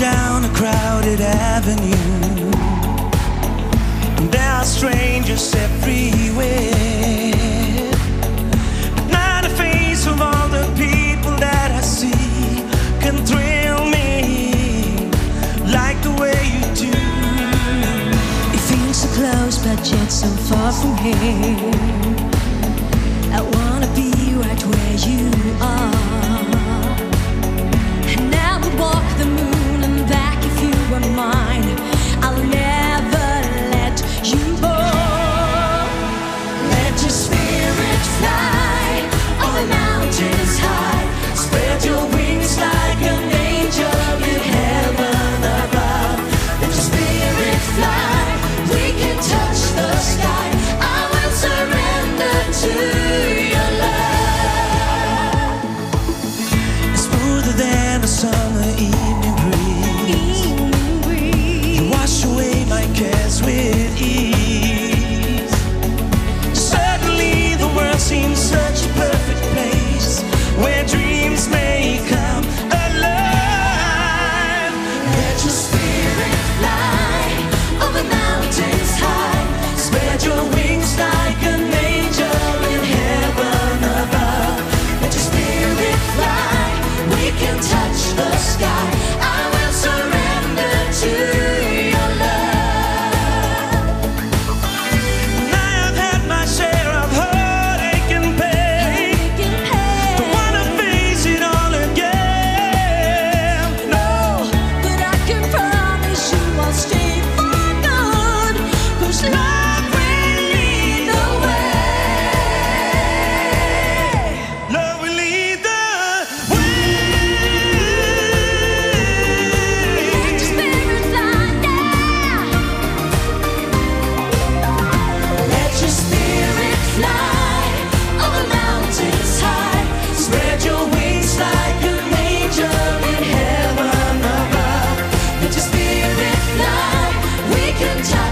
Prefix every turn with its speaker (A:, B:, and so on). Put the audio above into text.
A: down a crowded avenue. And there are strangers everywhere. But not a face of all the people that I see can thrill me like the way you do.
B: It feels so close, but yet so far from here. I wanna be right where you are.
A: summer
B: eve can try.